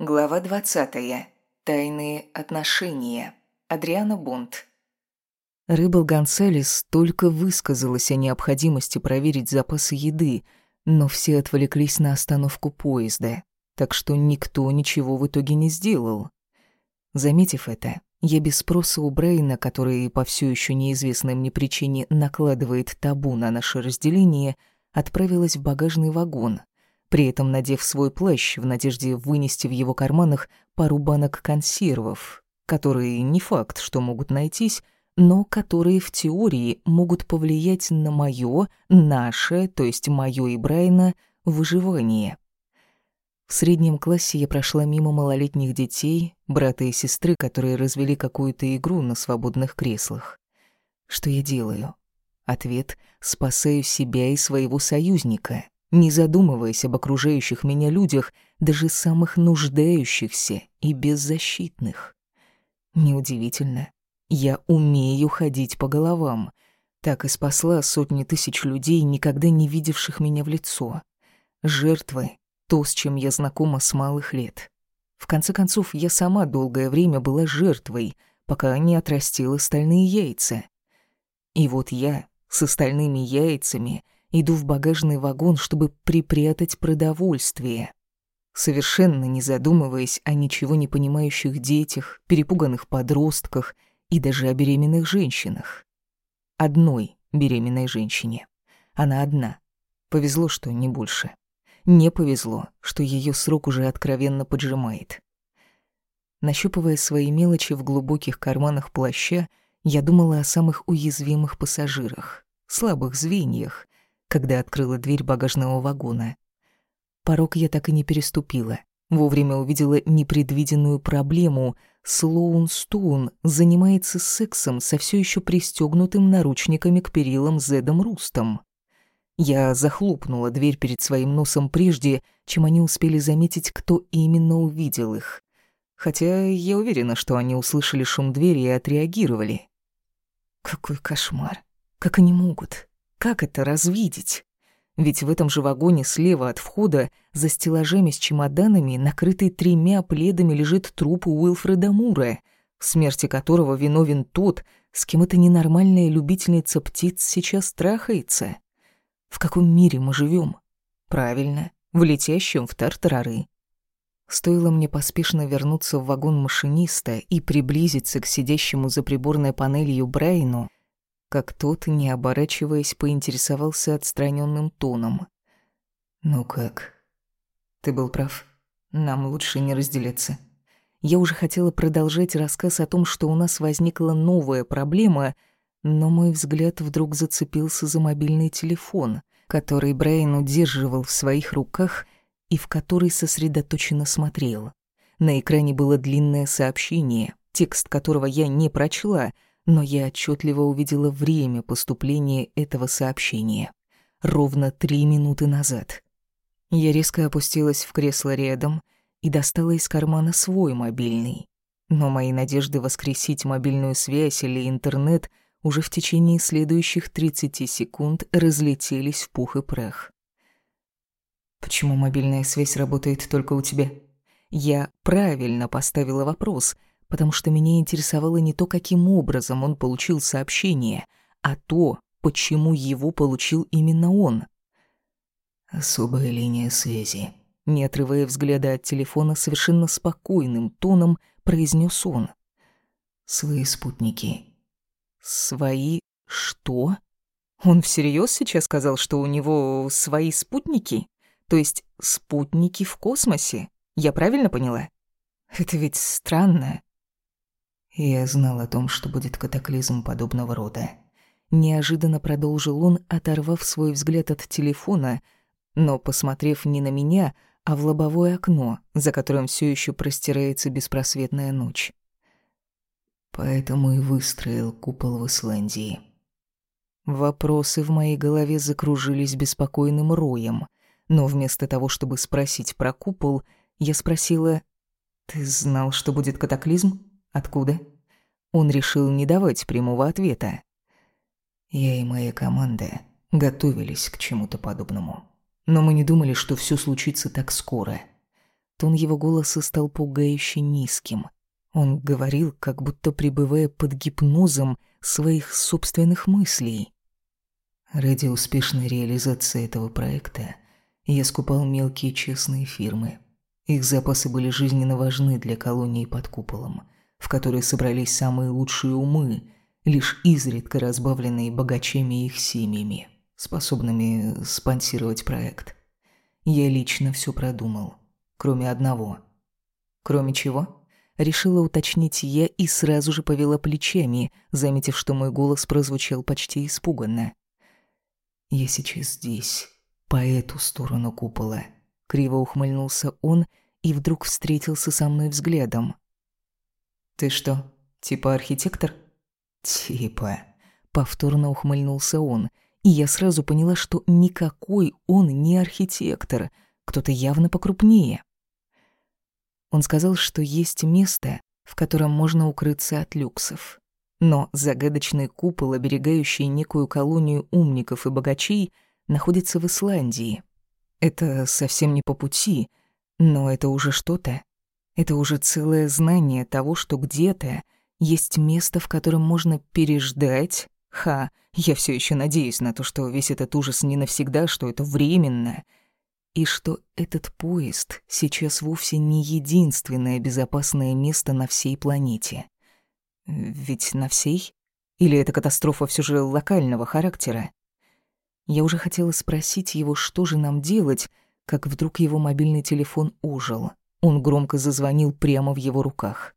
Глава 20. Тайные отношения. Адриана Бунт. Рыбал Гонсалес только высказалась о необходимости проверить запасы еды, но все отвлеклись на остановку поезда, так что никто ничего в итоге не сделал. Заметив это, я без спроса у Брейна, который по все еще неизвестной мне причине накладывает табу на наше разделение, отправилась в багажный вагон, при этом надев свой плащ в надежде вынести в его карманах пару банок консервов, которые не факт, что могут найтись, но которые в теории могут повлиять на моё, наше, то есть моё и Брайна, выживание. В среднем классе я прошла мимо малолетних детей, брата и сестры, которые развели какую-то игру на свободных креслах. Что я делаю? Ответ — спасаю себя и своего союзника не задумываясь об окружающих меня людях, даже самых нуждающихся и беззащитных. Неудивительно. Я умею ходить по головам. Так и спасла сотни тысяч людей, никогда не видевших меня в лицо. Жертвы — то, с чем я знакома с малых лет. В конце концов, я сама долгое время была жертвой, пока не отрастила стальные яйца. И вот я с остальными яйцами — Иду в багажный вагон, чтобы припрятать продовольствие. Совершенно не задумываясь о ничего не понимающих детях, перепуганных подростках и даже о беременных женщинах. Одной беременной женщине. Она одна. Повезло, что не больше. Не повезло, что ее срок уже откровенно поджимает. Нащупывая свои мелочи в глубоких карманах плаща, я думала о самых уязвимых пассажирах, слабых звеньях, когда открыла дверь багажного вагона. Порог я так и не переступила. Вовремя увидела непредвиденную проблему. Слоун Стоун занимается сексом со все еще пристегнутым наручниками к перилам Зедом Рустом. Я захлопнула дверь перед своим носом прежде, чем они успели заметить, кто именно увидел их. Хотя я уверена, что они услышали шум двери и отреагировали. Какой кошмар. Как они могут? Как это развидеть? Ведь в этом же вагоне слева от входа, за стеллажами с чемоданами, накрытый тремя пледами, лежит труп Уилфреда Мура, в смерти которого виновен тот, с кем эта ненормальная любительница птиц сейчас трахается. В каком мире мы живем? Правильно, в летящем в тартарары. Стоило мне поспешно вернуться в вагон машиниста и приблизиться к сидящему за приборной панелью Брайну, как тот, не оборачиваясь, поинтересовался отстраненным тоном. «Ну как? Ты был прав. Нам лучше не разделяться». Я уже хотела продолжать рассказ о том, что у нас возникла новая проблема, но мой взгляд вдруг зацепился за мобильный телефон, который Брайан удерживал в своих руках и в который сосредоточенно смотрел. На экране было длинное сообщение, текст которого я не прочла — но я отчетливо увидела время поступления этого сообщения. Ровно три минуты назад. Я резко опустилась в кресло рядом и достала из кармана свой мобильный. Но мои надежды воскресить мобильную связь или интернет уже в течение следующих 30 секунд разлетелись в пух и прах. «Почему мобильная связь работает только у тебя?» Я правильно поставила вопрос — потому что меня интересовало не то, каким образом он получил сообщение, а то, почему его получил именно он. «Особая линия связи», — не отрывая взгляда от телефона, совершенно спокойным тоном произнес он. «Свои спутники». «Свои что?» Он всерьез сейчас сказал, что у него свои спутники? То есть спутники в космосе? Я правильно поняла? Это ведь странно. Я знал о том, что будет катаклизм подобного рода. Неожиданно продолжил он, оторвав свой взгляд от телефона, но посмотрев не на меня, а в лобовое окно, за которым все еще простирается беспросветная ночь. Поэтому и выстроил купол в Исландии. Вопросы в моей голове закружились беспокойным роем, но вместо того, чтобы спросить про купол, я спросила, «Ты знал, что будет катаклизм?» Откуда? Он решил не давать прямого ответа. Я и моя команда готовились к чему-то подобному. Но мы не думали, что все случится так скоро. Тон его голоса стал пугающе низким. Он говорил, как будто пребывая под гипнозом своих собственных мыслей. Ради успешной реализации этого проекта я скупал мелкие честные фирмы. Их запасы были жизненно важны для колонии под куполом, в которой собрались самые лучшие умы, лишь изредка разбавленные богачами и их семьями, способными спонсировать проект. Я лично все продумал, кроме одного. Кроме чего? Решила уточнить я и сразу же повела плечами, заметив, что мой голос прозвучал почти испуганно. Я сейчас здесь, по эту сторону купола. Криво ухмыльнулся он и вдруг встретился со мной взглядом. «Ты что, типа архитектор?» «Типа...» Повторно ухмыльнулся он, и я сразу поняла, что никакой он не архитектор, кто-то явно покрупнее. Он сказал, что есть место, в котором можно укрыться от люксов. Но загадочный купол, оберегающий некую колонию умников и богачей, находится в Исландии. Это совсем не по пути, но это уже что-то. Это уже целое знание того, что где-то есть место, в котором можно переждать. Ха, я все еще надеюсь на то, что весь этот ужас не навсегда, что это временно. И что этот поезд сейчас вовсе не единственное безопасное место на всей планете. Ведь на всей? Или эта катастрофа все же локального характера? Я уже хотела спросить его, что же нам делать, как вдруг его мобильный телефон ужил. Он громко зазвонил прямо в его руках.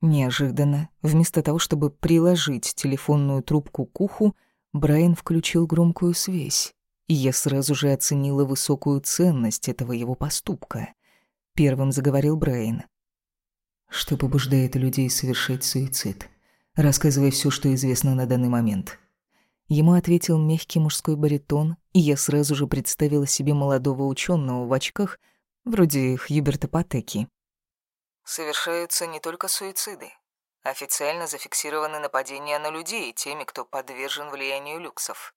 Неожиданно, вместо того, чтобы приложить телефонную трубку к уху, Брайан включил громкую связь. И я сразу же оценила высокую ценность этого его поступка. Первым заговорил Брайан. Что побуждает людей совершать суицид? Рассказывай все, что известно на данный момент. Ему ответил мягкий мужской баритон, и я сразу же представила себе молодого ученого в очках, вроде Хьюберта Патеки. Совершаются не только суициды. Официально зафиксированы нападения на людей теми, кто подвержен влиянию люксов.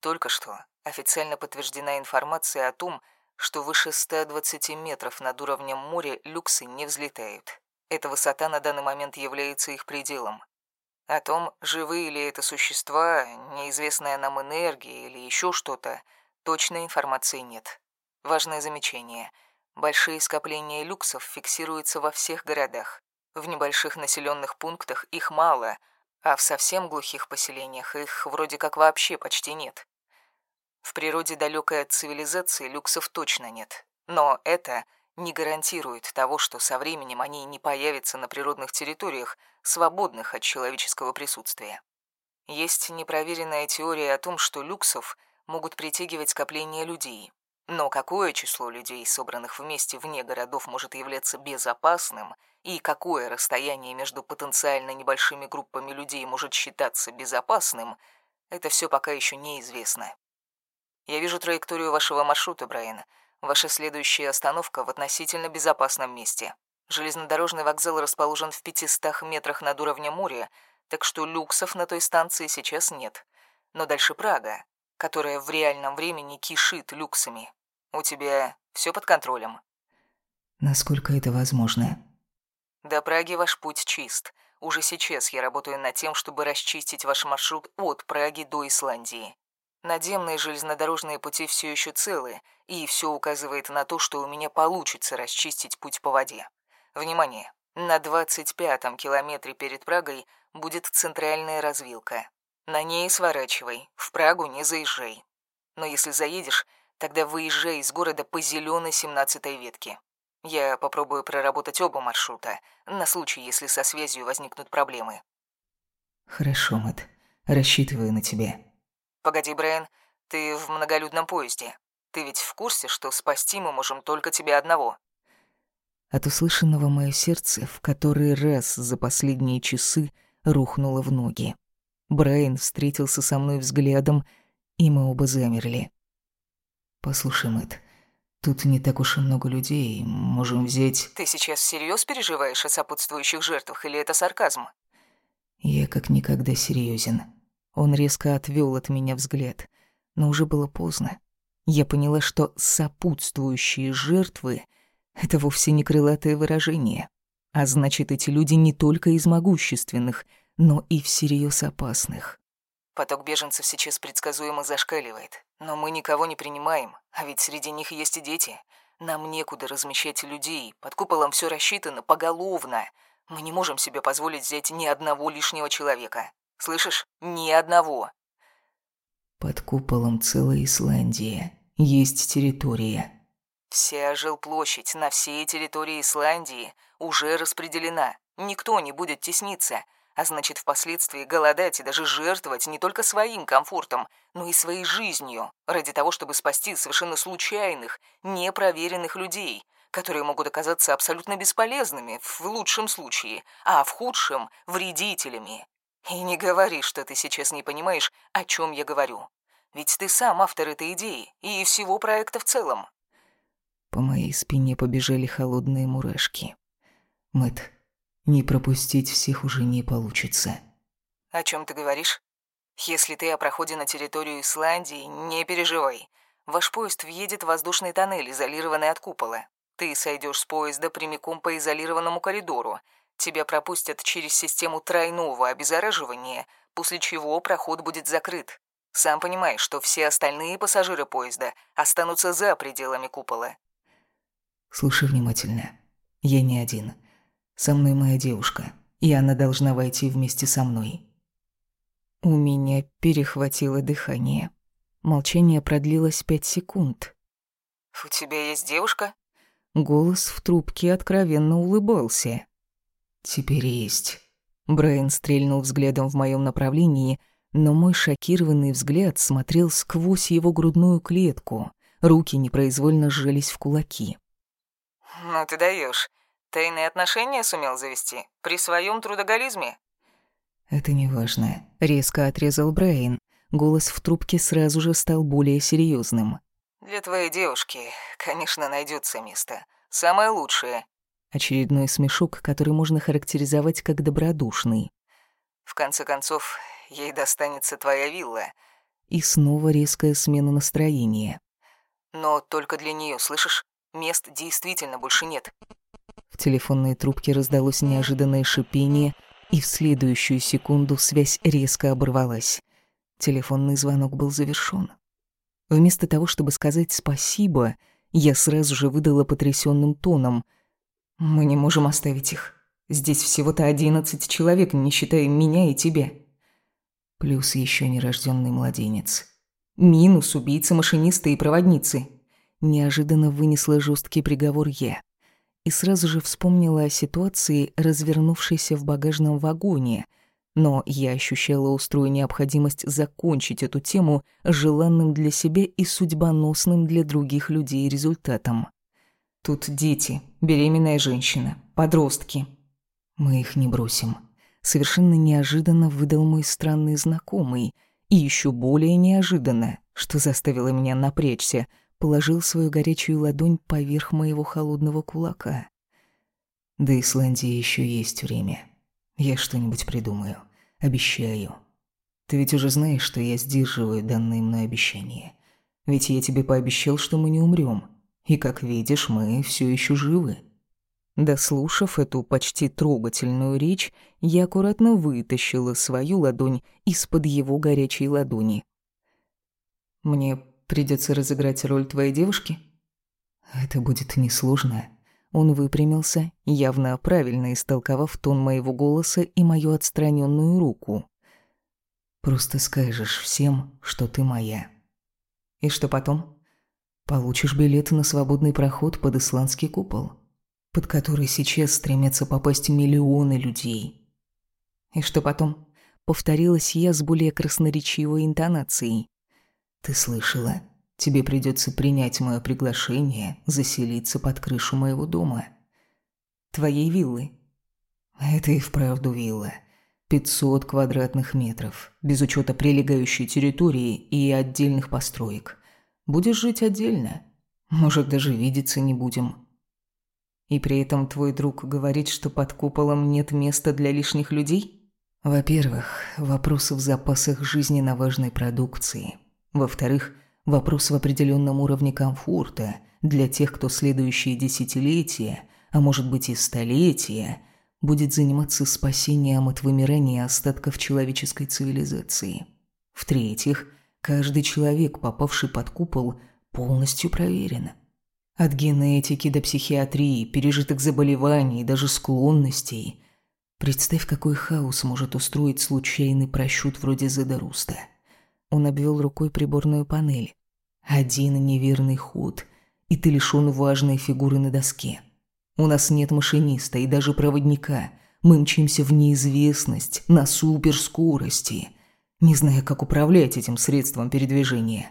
Только что официально подтверждена информация о том, что выше 120 метров над уровнем моря люксы не взлетают. Эта высота на данный момент является их пределом. О том, живые ли это существа, неизвестная нам энергия или еще что-то, точной информации нет. Важное замечание. Большие скопления люксов фиксируются во всех городах. В небольших населенных пунктах их мало, а в совсем глухих поселениях их вроде как вообще почти нет. В природе далекой от цивилизации люксов точно нет. Но это не гарантирует того, что со временем они не появятся на природных территориях, свободных от человеческого присутствия. Есть непроверенная теория о том, что люксов могут притягивать скопления людей. Но какое число людей, собранных вместе вне городов, может являться безопасным, и какое расстояние между потенциально небольшими группами людей может считаться безопасным, это все пока еще неизвестно. Я вижу траекторию вашего маршрута, Брайан. Ваша следующая остановка в относительно безопасном месте. Железнодорожный вокзал расположен в 500 метрах над уровнем моря, так что люксов на той станции сейчас нет. Но дальше Прага, которая в реальном времени кишит люксами. У тебя все под контролем? Насколько это возможно? До Праги ваш путь чист. Уже сейчас я работаю над тем, чтобы расчистить ваш маршрут от Праги до Исландии. Надземные железнодорожные пути все еще целы, и все указывает на то, что у меня получится расчистить путь по воде. Внимание! На 25-м километре перед Прагой будет центральная развилка. На ней сворачивай, в Прагу не заезжай. Но если заедешь, тогда выезжай из города по зеленой 17-й ветке. Я попробую проработать оба маршрута, на случай, если со связью возникнут проблемы. Хорошо, Мэтт. Рассчитываю на тебя. Погоди, Брайан, ты в многолюдном поезде. Ты ведь в курсе, что спасти мы можем только тебя одного?» От услышанного мое сердце в который раз за последние часы рухнуло в ноги. Брайан встретился со мной взглядом, и мы оба замерли. «Послушай, Мэтт, тут не так уж и много людей, можем взять...» «Ты сейчас всерьез переживаешь о сопутствующих жертвах, или это сарказм?» «Я как никогда серьезен. Он резко отвел от меня взгляд, но уже было поздно. Я поняла, что сопутствующие жертвы — Это вовсе не крылатое выражение. А значит, эти люди не только из могущественных, но и всерьез опасных. Поток беженцев сейчас предсказуемо зашкаливает. Но мы никого не принимаем, а ведь среди них есть и дети. Нам некуда размещать людей, под куполом все рассчитано поголовно. Мы не можем себе позволить взять ни одного лишнего человека. Слышишь? Ни одного. Под куполом целая Исландия. Есть территория. Вся жилплощадь на всей территории Исландии уже распределена. Никто не будет тесниться а значит, впоследствии голодать и даже жертвовать не только своим комфортом, но и своей жизнью, ради того, чтобы спасти совершенно случайных, непроверенных людей, которые могут оказаться абсолютно бесполезными в лучшем случае, а в худшем — вредителями. И не говори, что ты сейчас не понимаешь, о чем я говорю. Ведь ты сам автор этой идеи и всего проекта в целом. По моей спине побежали холодные мурашки. Мэт, не пропустить всех уже не получится. О чем ты говоришь? Если ты о проходе на территорию Исландии, не переживай. Ваш поезд въедет в воздушный тоннель, изолированный от купола. Ты сойдешь с поезда прямиком по изолированному коридору. Тебя пропустят через систему тройного обеззараживания, после чего проход будет закрыт. Сам понимаешь, что все остальные пассажиры поезда останутся за пределами купола. Слушай внимательно. Я не один. Со мной моя девушка, и она должна войти вместе со мной. У меня перехватило дыхание. Молчание продлилось пять секунд. «У тебя есть девушка?» Голос в трубке откровенно улыбался. «Теперь есть». Брайан стрельнул взглядом в моем направлении, но мой шокированный взгляд смотрел сквозь его грудную клетку. Руки непроизвольно сжались в кулаки. «Ну ты даешь. Тайные отношения сумел завести? При своем трудоголизме?» «Это не важно», — резко отрезал Брайан. Голос в трубке сразу же стал более серьезным. «Для твоей девушки, конечно, найдется место. Самое лучшее». Очередной смешок, который можно характеризовать как добродушный. «В конце концов, ей достанется твоя вилла». И снова резкая смена настроения. «Но только для нее, слышишь? Мест действительно больше нет телефонной трубке раздалось неожиданное шипение, и в следующую секунду связь резко оборвалась. Телефонный звонок был завершён. Вместо того, чтобы сказать «спасибо», я сразу же выдала потрясённым тоном. «Мы не можем оставить их. Здесь всего-то одиннадцать человек, не считая меня и тебя. Плюс ещё нерождённый младенец. Минус убийцы, машинисты и проводницы». Неожиданно вынесла жесткий приговор я и сразу же вспомнила о ситуации, развернувшейся в багажном вагоне. Но я ощущала острую необходимость закончить эту тему желанным для себя и судьбоносным для других людей результатом. Тут дети, беременная женщина, подростки. Мы их не бросим. Совершенно неожиданно выдал мой странный знакомый. И еще более неожиданно, что заставило меня напрячься — положил свою горячую ладонь поверх моего холодного кулака. До Исландии еще есть время. Я что-нибудь придумаю. Обещаю. Ты ведь уже знаешь, что я сдерживаю данные мной обещания. Ведь я тебе пообещал, что мы не умрем. И, как видишь, мы все еще живы. Дослушав эту почти трогательную речь, я аккуратно вытащила свою ладонь из-под его горячей ладони. Мне Придется разыграть роль твоей девушки? Это будет несложно. Он выпрямился, явно правильно истолковав тон моего голоса и мою отстраненную руку. Просто скажешь всем, что ты моя. И что потом? Получишь билет на свободный проход под исландский купол, под который сейчас стремятся попасть миллионы людей. И что потом? Повторилась я с более красноречивой интонацией. Ты слышала? Тебе придется принять мое приглашение заселиться под крышу моего дома. Твоей виллы. Это и вправду вилла. 500 квадратных метров, без учета прилегающей территории и отдельных построек. Будешь жить отдельно. Может, даже видеться не будем. И при этом твой друг говорит, что под куполом нет места для лишних людей? Во-первых, вопросы в запасах жизненно важной продукции – во-вторых, вопрос в определенном уровне комфорта, для тех, кто следующие десятилетия, а может быть и столетия, будет заниматься спасением от вымирания остатков человеческой цивилизации. В-третьих, каждый человек, попавший под купол, полностью проверен. От генетики до психиатрии, пережитых заболеваний, даже склонностей. Представь, какой хаос может устроить случайный просчет вроде Зедоруста. Он обвел рукой приборную панель. Один неверный ход, и ты лишён важной фигуры на доске. У нас нет машиниста и даже проводника. Мы мчимся в неизвестность, на суперскорости, не зная, как управлять этим средством передвижения.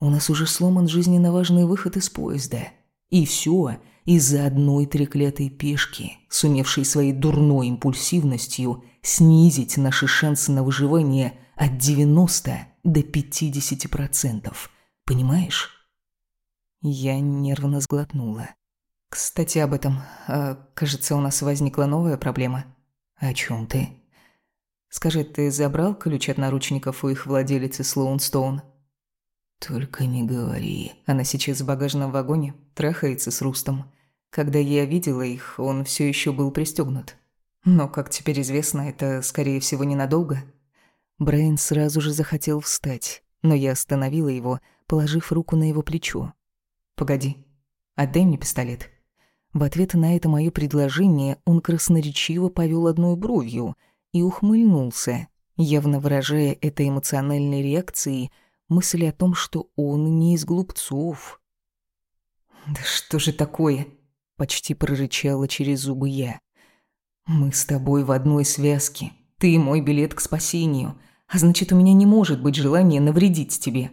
У нас уже сломан жизненно важный выход из поезда. И все из-за одной треклятой пешки, сумевшей своей дурной импульсивностью снизить наши шансы на выживание от 90 до 50%. Понимаешь? Я нервно сглотнула. Кстати, об этом. А, кажется, у нас возникла новая проблема. О чем ты? Скажи, ты забрал ключ от наручников у их владелицы Слоунстоун? Только не говори. Она сейчас в багажном вагоне, трахается с Рустом. Когда я видела их, он все еще был пристегнут. Но, как теперь известно, это, скорее всего, ненадолго. Брайан сразу же захотел встать, но я остановила его, положив руку на его плечо. «Погоди, отдай мне пистолет». В ответ на это мое предложение он красноречиво повел одной бровью и ухмыльнулся, явно выражая этой эмоциональной реакцией мысль о том, что он не из глупцов. «Да что же такое?» — почти прорычала через зубы я. «Мы с тобой в одной связке. Ты мой билет к спасению, а значит, у меня не может быть желания навредить тебе.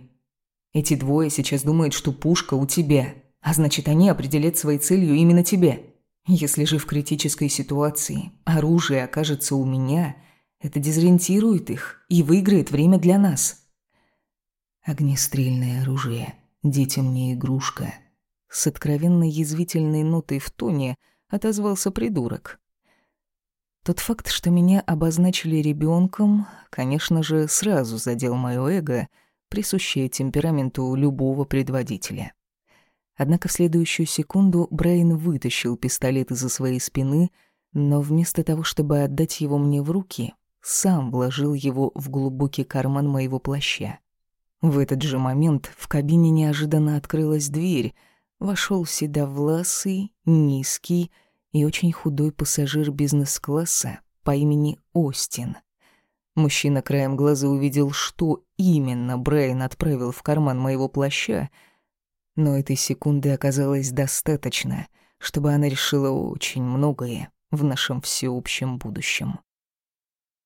Эти двое сейчас думают, что пушка у тебя, а значит, они определят своей целью именно тебя. Если же в критической ситуации оружие окажется у меня, это дезориентирует их и выиграет время для нас. Огнестрельное оружие. Детям не игрушка. С откровенной язвительной нотой в тоне отозвался придурок. Тот факт, что меня обозначили ребенком, конечно же, сразу задел моё эго, присущее темпераменту любого предводителя. Однако в следующую секунду Брайан вытащил пистолет из-за своей спины, но вместо того, чтобы отдать его мне в руки, сам вложил его в глубокий карман моего плаща. В этот же момент в кабине неожиданно открылась дверь. Вошел седовласый, низкий и очень худой пассажир бизнес-класса по имени Остин. Мужчина краем глаза увидел, что именно Брайан отправил в карман моего плаща — но этой секунды оказалось достаточно, чтобы она решила очень многое в нашем всеобщем будущем.